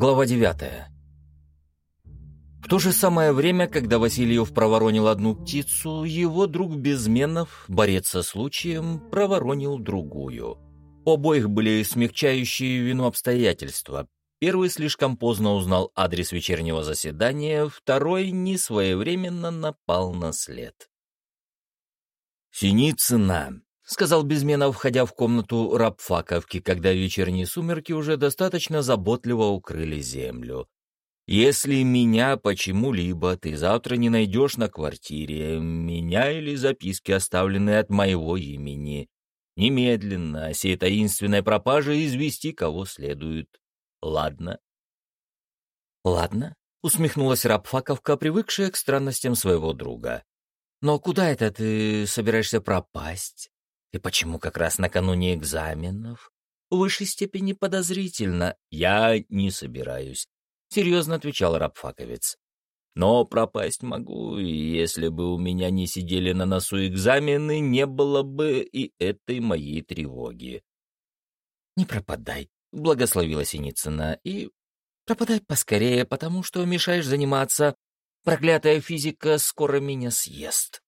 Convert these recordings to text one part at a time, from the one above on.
Глава 9. В то же самое время, когда Васильев проворонил одну птицу, его друг Безменов, борец со случаем, проворонил другую. У обоих были смягчающие вину обстоятельства. Первый слишком поздно узнал адрес вечернего заседания, второй несвоевременно напал на след. «Синицына», — сказал Безменов, входя в комнату рабфаковки, когда вечерние сумерки уже достаточно заботливо укрыли землю. «Если меня почему-либо ты завтра не найдешь на квартире, меня или записки, оставленные от моего имени, немедленно о сей таинственной пропаже извести кого следует. Ладно. Ладно, усмехнулась Рабфаковка, привыкшая к странностям своего друга. Но куда это ты собираешься пропасть? И почему как раз накануне экзаменов? В высшей степени подозрительно. Я не собираюсь, серьезно отвечал Рабфаковец. Но пропасть могу, и если бы у меня не сидели на носу экзамены, не было бы и этой моей тревоги. «Не пропадай», — благословила Синицына, — «и пропадай поскорее, потому что мешаешь заниматься. Проклятая физика скоро меня съест».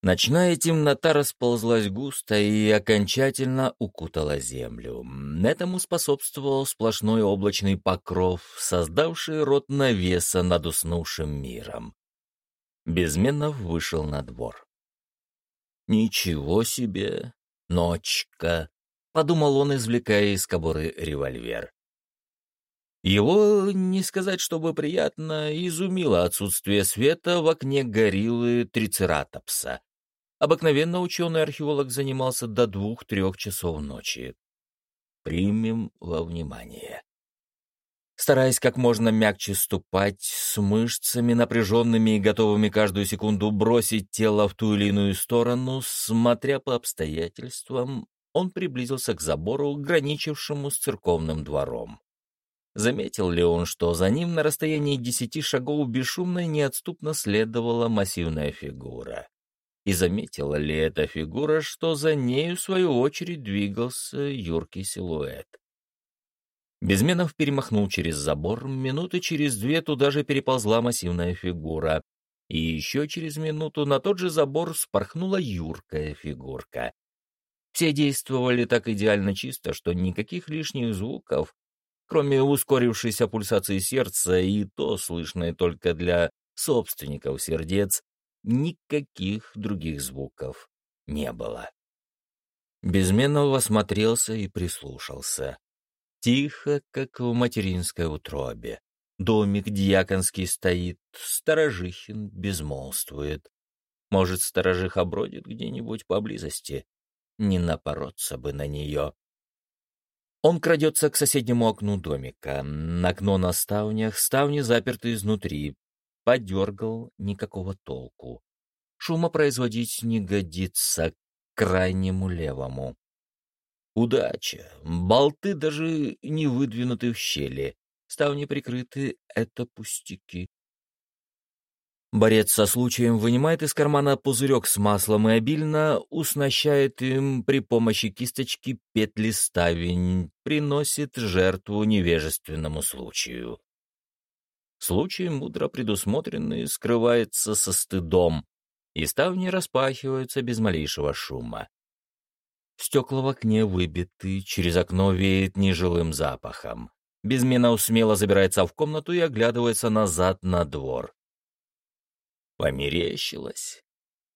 Ночная темнота расползлась густо и окончательно укутала землю. Этому способствовал сплошной облачный покров, создавший рот навеса над уснувшим миром. Безменов вышел на двор. «Ничего себе! Ночка!» — подумал он, извлекая из кобуры револьвер. Его, не сказать чтобы приятно, изумило отсутствие света в окне гориллы Трицератопса. Обыкновенно ученый-археолог занимался до двух-трех часов ночи. Примем во внимание. Стараясь как можно мягче ступать, с мышцами напряженными и готовыми каждую секунду бросить тело в ту или иную сторону, смотря по обстоятельствам, он приблизился к забору, граничившему с церковным двором. Заметил ли он, что за ним на расстоянии десяти шагов бесшумно и неотступно следовала массивная фигура? И заметила ли эта фигура, что за нею, в свою очередь, двигался юркий силуэт? Безменов перемахнул через забор, минуты через две туда же переползла массивная фигура, и еще через минуту на тот же забор спорхнула юркая фигурка. Все действовали так идеально чисто, что никаких лишних звуков, кроме ускорившейся пульсации сердца, и то слышное только для собственников сердец, никаких других звуков не было. Безменов осмотрелся и прислушался. Тихо, как в материнской утробе. Домик дьяконский стоит, сторожихин безмолвствует. Может, сторожиха бродит где-нибудь поблизости? Не напороться бы на нее. Он крадется к соседнему окну домика. Окно на ставнях, ставни заперты изнутри, подергал, никакого толку. Шума производить не годится крайнему левому. Удача. Болты даже не выдвинуты в щели. Ставни прикрыты — это пустяки. Борец со случаем вынимает из кармана пузырек с маслом и обильно уснащает им при помощи кисточки петли ставень, приносит жертву невежественному случаю. Случай, мудро предусмотренный, скрывается со стыдом, и ставни распахиваются без малейшего шума. Стекла в окне выбиты, через окно веет нежилым запахом. Безмена усмело забирается в комнату и оглядывается назад на двор. Померещилась.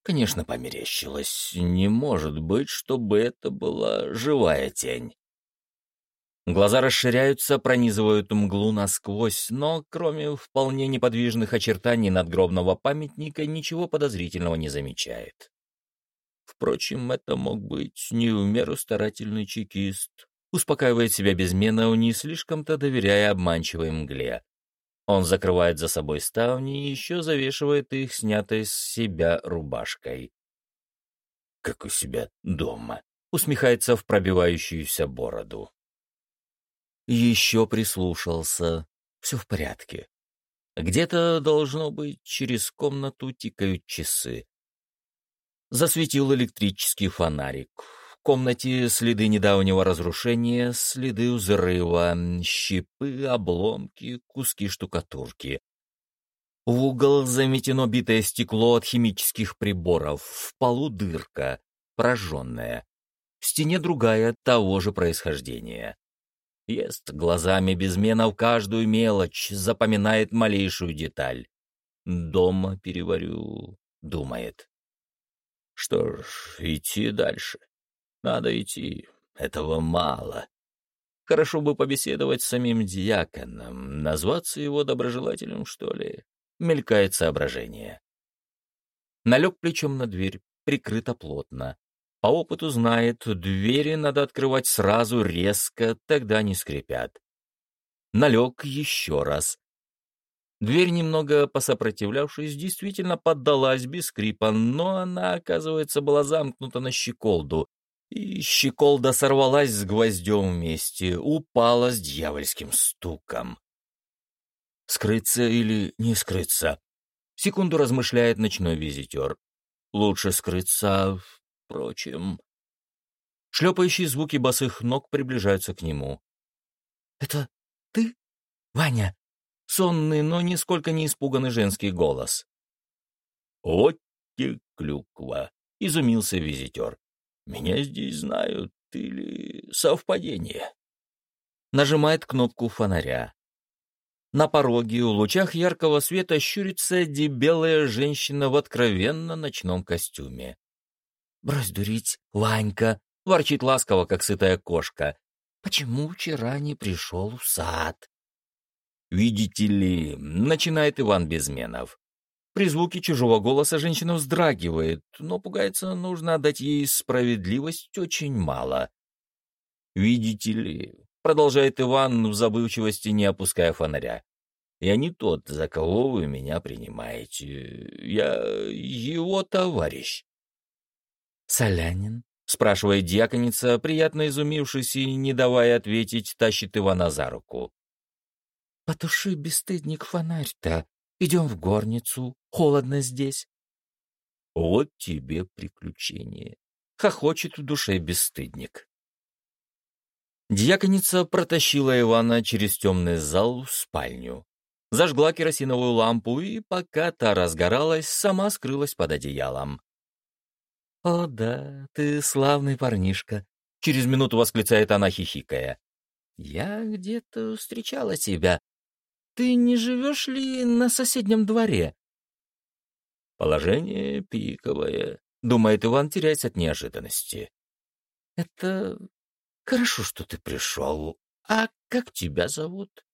Конечно, померещилась. Не может быть, чтобы это была живая тень. Глаза расширяются, пронизывают мглу насквозь, но кроме вполне неподвижных очертаний надгробного памятника ничего подозрительного не замечает. Впрочем, это мог быть не в меру старательный чекист, успокаивает себя безменно, не слишком-то доверяя обманчивой мгле. Он закрывает за собой ставни и еще завешивает их снятой с себя рубашкой. «Как у себя дома», — усмехается в пробивающуюся бороду. Еще прислушался. Все в порядке. Где-то, должно быть, через комнату тикают часы. Засветил электрический фонарик. комнате следы недавнего разрушения, следы взрыва, щипы, обломки, куски штукатурки. В угол заметено битое стекло от химических приборов, в полу дырка, прожженная. В стене другая того же происхождения. Ест глазами безменов каждую мелочь, запоминает малейшую деталь. Дома переварю, думает. Что ж, идти дальше. Надо идти. Этого мало. Хорошо бы побеседовать с самим дьяконом, назваться его доброжелателем, что ли. Мелькает соображение. Налег плечом на дверь, прикрыто плотно. По опыту знает, двери надо открывать сразу резко, тогда не скрипят. Налег еще раз. Дверь, немного посопротивлявшись, действительно поддалась без скрипа, но она, оказывается, была замкнута на щеколду, и щеколда сорвалась с гвоздем вместе, упала с дьявольским стуком. Скрыться или не скрыться? Секунду размышляет ночной визитер. Лучше скрыться, впрочем. Шлепающие звуки босых ног приближаются к нему. «Это ты, Ваня?» сонный, но нисколько не испуганный женский голос. «Вот те клюква!» — изумился визитер. «Меня здесь знают или совпадение?» Нажимает кнопку фонаря. На пороге, в лучах яркого света, щурится дебелая женщина в откровенно ночном костюме. «Брось дурить, Ванька!» — ворчит ласково, как сытая кошка. «Почему вчера не пришел в сад?» «Видите ли», — начинает Иван Безменов. При звуке чужого голоса женщина вздрагивает, но пугается, нужно отдать ей справедливость очень мало. «Видите ли», — продолжает Иван в забывчивости, не опуская фонаря, «я не тот, за кого вы меня принимаете. Я его товарищ». «Солянин?» — спрашивает дьяконица, приятно изумившись и, не давая ответить, тащит Ивана за руку. Потуши, бесстыдник, фонарь-то. Идем в горницу, холодно здесь. Вот тебе приключение. Хохочет в душе бесстыдник. Дьяконица протащила Ивана через темный зал в спальню. Зажгла керосиновую лампу и, пока та разгоралась, сама скрылась под одеялом. «О да, ты славный парнишка», — через минуту восклицает она, хихикая. «Я где-то встречала тебя. Ты не живешь ли на соседнем дворе?» «Положение пиковое», — думает Иван, теряясь от неожиданности. «Это хорошо, что ты пришел. А как тебя зовут?»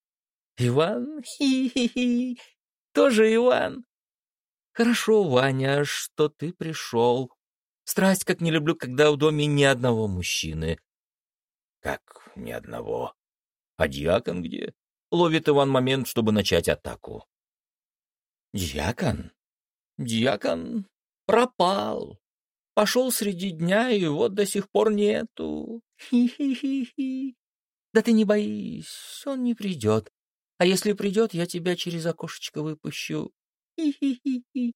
«Иван? Хи-хи-хи! Тоже Иван!» «Хорошо, Ваня, что ты пришел. Страсть, как не люблю, когда в доме ни одного мужчины». «Как ни одного? А дьякон где?» Ловит Иван момент, чтобы начать атаку. Дьякон? Дьякон пропал. Пошел среди дня, и вот до сих пор нету. Хи-хи-хи-хи. Да ты не боись, он не придет. А если придет, я тебя через окошечко выпущу. Хи-хи-хи-хи.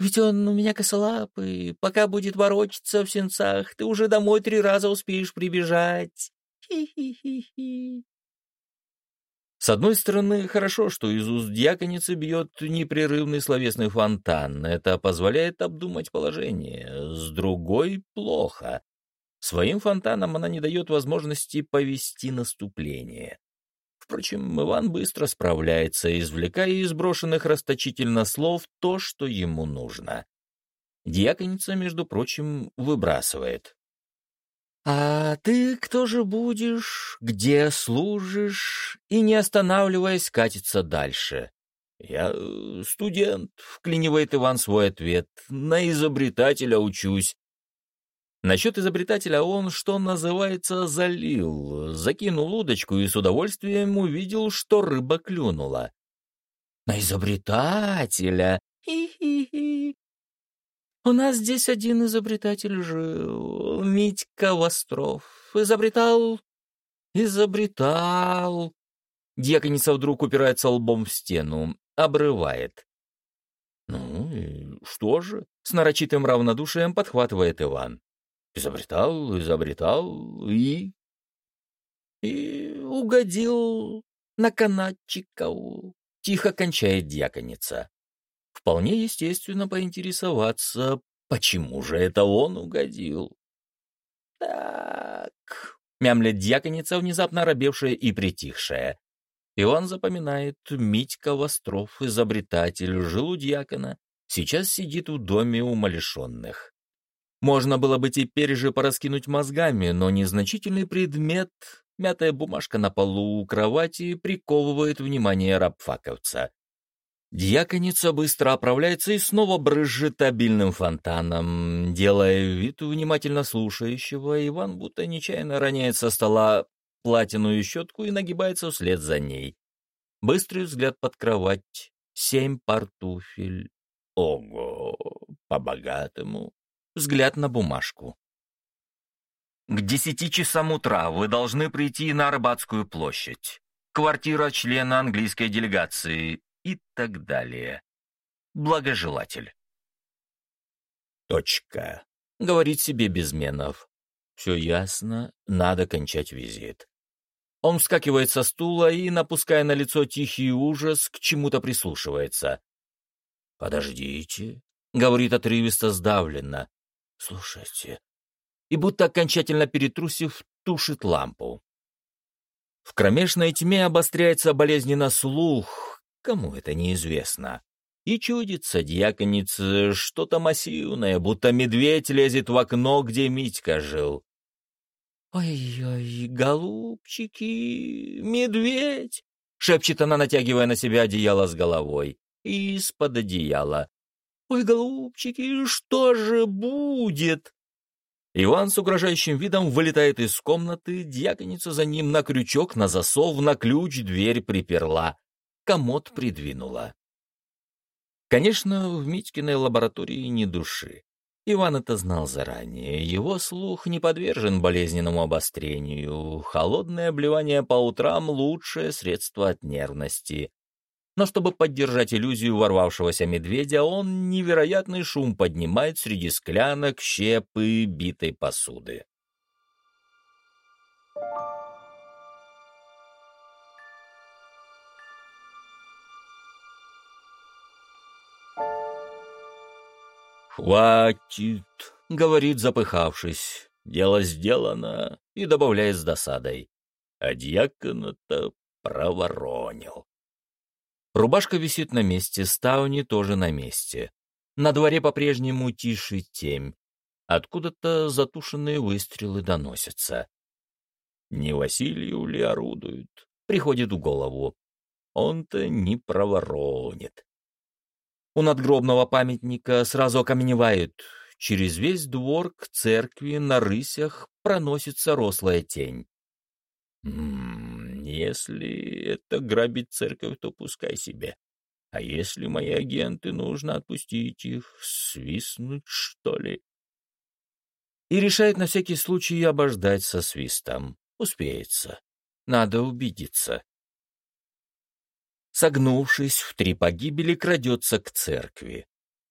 Ведь он у меня косолапый. Пока будет ворочаться в сенцах, ты уже домой три раза успеешь прибежать. Хи-хи-хи-хи. С одной стороны, хорошо, что из уст дьяконицы бьет непрерывный словесный фонтан. Это позволяет обдумать положение. С другой — плохо. Своим фонтаном она не дает возможности повести наступление. Впрочем, Иван быстро справляется, извлекая из брошенных расточительно слов то, что ему нужно. Дьяконица, между прочим, выбрасывает. «А ты кто же будешь? Где служишь?» И, не останавливаясь, катится дальше. «Я э, студент», — вклинивает Иван свой ответ. «На изобретателя учусь». Насчет изобретателя он, что называется, залил, закинул удочку и с удовольствием увидел, что рыба клюнула. «На изобретателя! Хи-хи-хи! У нас здесь один изобретатель жил, Митька Востров. Изобретал, изобретал. Дьяконица вдруг упирается лбом в стену, обрывает. «Ну и что же?» — с нарочитым равнодушием подхватывает Иван. Изобретал, изобретал и... И угодил на канатчиков. Тихо кончает дьяконица. Вполне естественно поинтересоваться, почему же это он угодил. Так, мямлет дьяконица, внезапно робевшая и притихшая. Иван запоминает, Митька Востров, изобретатель, жил у дьякона, сейчас сидит в доме умалишенных. Можно было бы теперь же пораскинуть мозгами, но незначительный предмет, мятая бумажка на полу у кровати, приковывает внимание рабфаковца. Дьяконица быстро оправляется и снова брызжет обильным фонтаном, делая вид внимательно слушающего, Иван будто нечаянно роняет со стола платиную щетку и нагибается вслед за ней. Быстрый взгляд под кровать, семь пар туфель. Ого, по-богатому взгляд на бумажку. К десяти часам утра вы должны прийти на Арбатскую площадь. Квартира члена английской делегации и так далее. Благожелатель. Точка. Говорит себе Безменов. Все ясно, надо кончать визит. Он вскакивает со стула и, напуская на лицо тихий ужас, к чему-то прислушивается. «Подождите», — говорит отрывисто сдавленно. Слушайте. И будто окончательно перетрусив, тушит лампу. В кромешной тьме обостряется болезненно слух, кому это неизвестно. И чудится дьяконица что-то массивное, будто медведь лезет в окно, где Митька жил. «Ой-ой, голубчики, медведь!» — шепчет она, натягивая на себя одеяло с головой. Из-под одеяла. «Ой, голубчики, что же будет?» Иван с угрожающим видом вылетает из комнаты, дьяконица за ним на крючок, на засов, на ключ дверь приперла, комод придвинула. Конечно, в Митькиной лаборатории ни души. Иван это знал заранее. Его слух не подвержен болезненному обострению. Холодное обливание по утрам — лучшее средство от нервности но чтобы поддержать иллюзию ворвавшегося медведя, он невероятный шум поднимает среди склянок, щепы, битой посуды. «Хватит», — говорит, запыхавшись, — «дело сделано», и добавляет с досадой. А дьякона-то проворонил. Рубашка висит на месте, ставни тоже на месте. На дворе по-прежнему тише темь. Откуда-то затушенные выстрелы доносятся. Не Василию ли орудуют? Приходит в голову. Он-то не проворонит. У надгробного памятника сразу окаменевает. Через весь двор к церкви на рысях проносится рослая тень. Если это грабить церковь, то пускай себе. А если мои агенты, нужно отпустить их, свистнуть, что ли? И решает на всякий случай обождать со свистом. Успеется. Надо убедиться. Согнувшись, в три погибели крадется к церкви.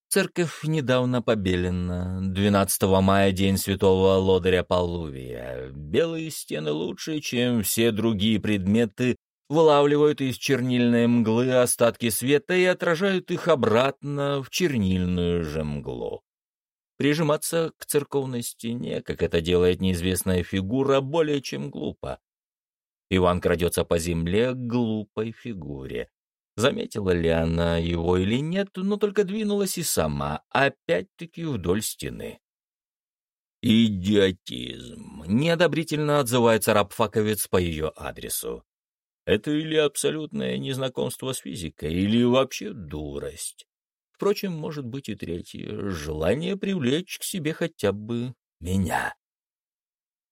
Церковь недавно побелена. 12 мая день святого лодыря Полувия. Белые стены лучше, чем все другие предметы, вылавливают из чернильной мглы остатки света и отражают их обратно в чернильную же мглу. Прижиматься к церковной стене, как это делает неизвестная фигура, более чем глупо. Иван крадется по земле к глупой фигуре. Заметила ли она его или нет, но только двинулась и сама, опять-таки вдоль стены. «Идиотизм!» — неодобрительно отзывается рабфаковец по ее адресу. «Это или абсолютное незнакомство с физикой, или вообще дурость. Впрочем, может быть и третье — желание привлечь к себе хотя бы меня».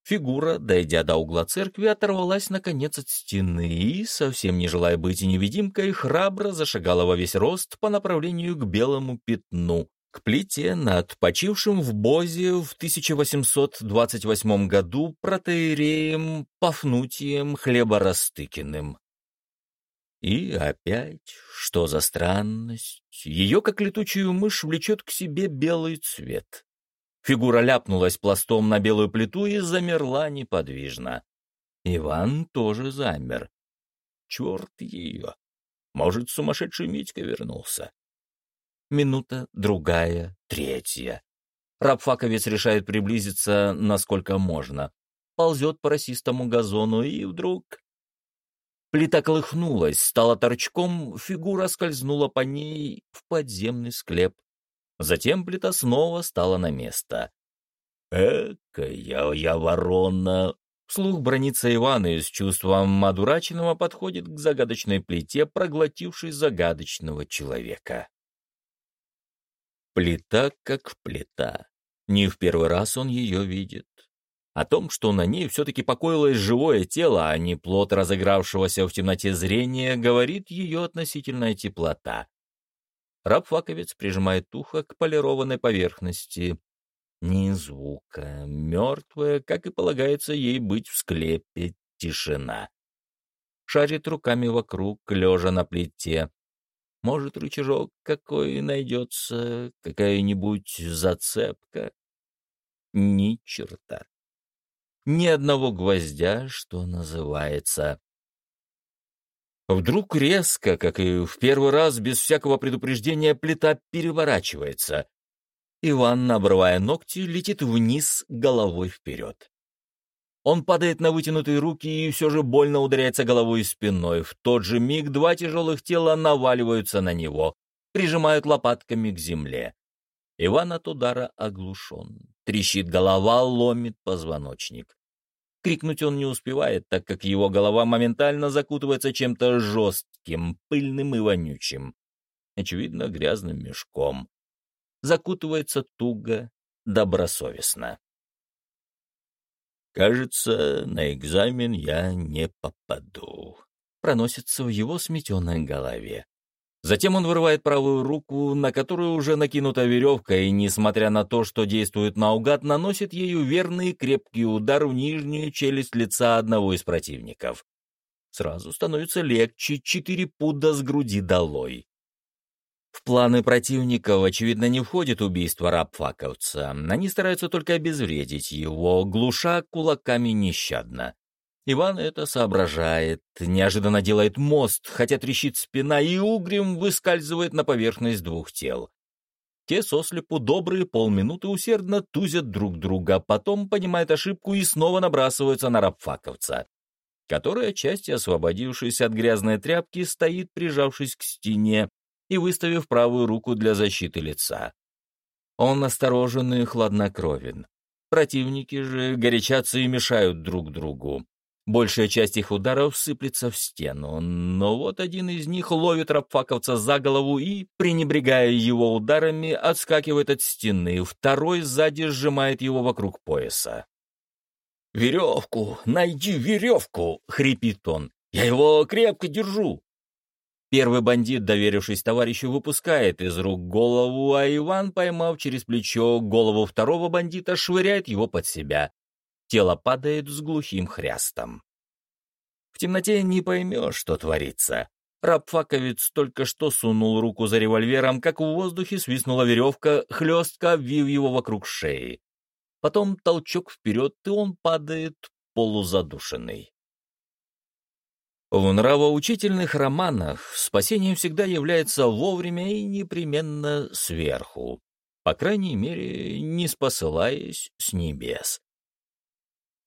Фигура, дойдя до угла церкви, оторвалась наконец от стены и, совсем не желая быть невидимкой, храбро зашагала во весь рост по направлению к белому пятну, к плите над почившим в Бозе в 1828 году протеереем Пафнутием Хлеборастыкиным. И опять, что за странность, ее, как летучую мышь, влечет к себе белый цвет. Фигура ляпнулась пластом на белую плиту и замерла неподвижно. Иван тоже замер. Черт ее! Может, сумасшедший Митька вернулся? Минута, другая, третья. Рабфаковец решает приблизиться, насколько можно. Ползет по росистому газону, и вдруг... Плита колыхнулась, стала торчком, фигура скользнула по ней в подземный склеп. Затем плита снова стала на место. «Экая я ворона!» Слух бронится Ивана и с чувством одураченного подходит к загадочной плите, проглотившей загадочного человека. Плита как плита. Не в первый раз он ее видит. О том, что на ней все-таки покоилось живое тело, а не плод разыгравшегося в темноте зрения, говорит ее относительная теплота. Раб-факовец прижимает ухо к полированной поверхности. Ни звука, мертвая, как и полагается ей быть в склепе, тишина. Шарит руками вокруг, лежа на плите. Может, рычажок какой найдется, какая-нибудь зацепка? Ни черта. Ни одного гвоздя, что называется. Вдруг резко, как и в первый раз, без всякого предупреждения, плита переворачивается. Иван, обрывая ногти, летит вниз головой вперед. Он падает на вытянутые руки и все же больно ударяется головой и спиной. В тот же миг два тяжелых тела наваливаются на него, прижимают лопатками к земле. Иван от удара оглушен. Трещит голова, ломит позвоночник. Крикнуть он не успевает, так как его голова моментально закутывается чем-то жестким, пыльным и вонючим. Очевидно, грязным мешком. Закутывается туго, добросовестно. «Кажется, на экзамен я не попаду», — проносится в его сметенной голове. Затем он вырывает правую руку, на которую уже накинута веревка, и, несмотря на то, что действует наугад, наносит ею верный крепкий удар в нижнюю челюсть лица одного из противников. Сразу становится легче, четыре пуда с груди долой. В планы противников, очевидно, не входит убийство рабфаковца. Они стараются только обезвредить его, глуша кулаками нещадно. Иван это соображает, неожиданно делает мост, хотя трещит спина, и угрем выскальзывает на поверхность двух тел. Те сослепу добрые полминуты усердно тузят друг друга, потом понимают ошибку и снова набрасываются на рабфаковца, который, отчасти освободившись от грязной тряпки, стоит, прижавшись к стене и выставив правую руку для защиты лица. Он осторожен и хладнокровен. Противники же горячатся и мешают друг другу. Большая часть их ударов сыплется в стену, но вот один из них ловит рабфаковца за голову и, пренебрегая его ударами, отскакивает от стены, второй сзади сжимает его вокруг пояса. «Веревку! Найди веревку!» — хрипит он. «Я его крепко держу!» Первый бандит, доверившись товарищу, выпускает из рук голову, а Иван, поймав через плечо голову второго бандита, швыряет его под себя. Тело падает с глухим хрястом. В темноте не поймешь, что творится. Рабфаковец только что сунул руку за револьвером, как в воздухе свистнула веревка, хлестко обвив его вокруг шеи. Потом толчок вперед, и он падает полузадушенный. В нравоучительных романах спасением всегда является вовремя и непременно сверху, по крайней мере, не спосылаясь с небес.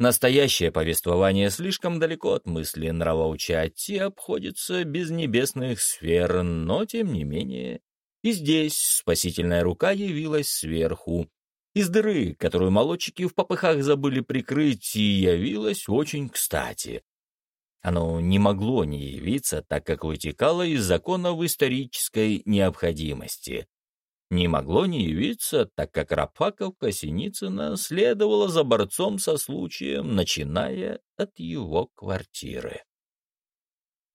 Настоящее повествование слишком далеко от мысли нравоучать и обходится без небесных сфер, но, тем не менее, и здесь спасительная рука явилась сверху, из дыры, которую молодчики в попыхах забыли прикрыть, и явилась очень кстати. Оно не могло не явиться, так как вытекало из законов исторической необходимости не могло не явиться, так как Рапаковка Синицына следовала за борцом со случаем, начиная от его квартиры.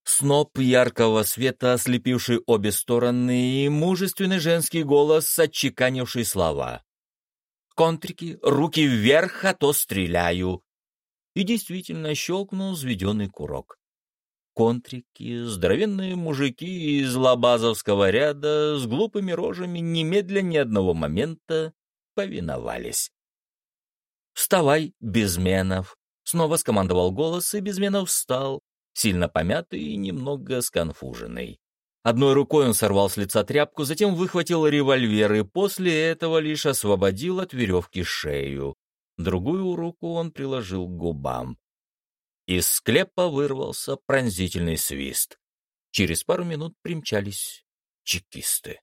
Сноп яркого света, ослепивший обе стороны, и мужественный женский голос, отчеканивший слова. «Контрики, руки вверх, а то стреляю!» И действительно щелкнул взведенный курок контрики, здоровенные мужики из лабазовского ряда с глупыми рожами немедля ни одного момента повиновались. «Вставай, Безменов!» Снова скомандовал голос, и Безменов встал, сильно помятый и немного сконфуженный. Одной рукой он сорвал с лица тряпку, затем выхватил револьвер и после этого лишь освободил от веревки шею. Другую руку он приложил к губам. Из склепа вырвался пронзительный свист. Через пару минут примчались чекисты.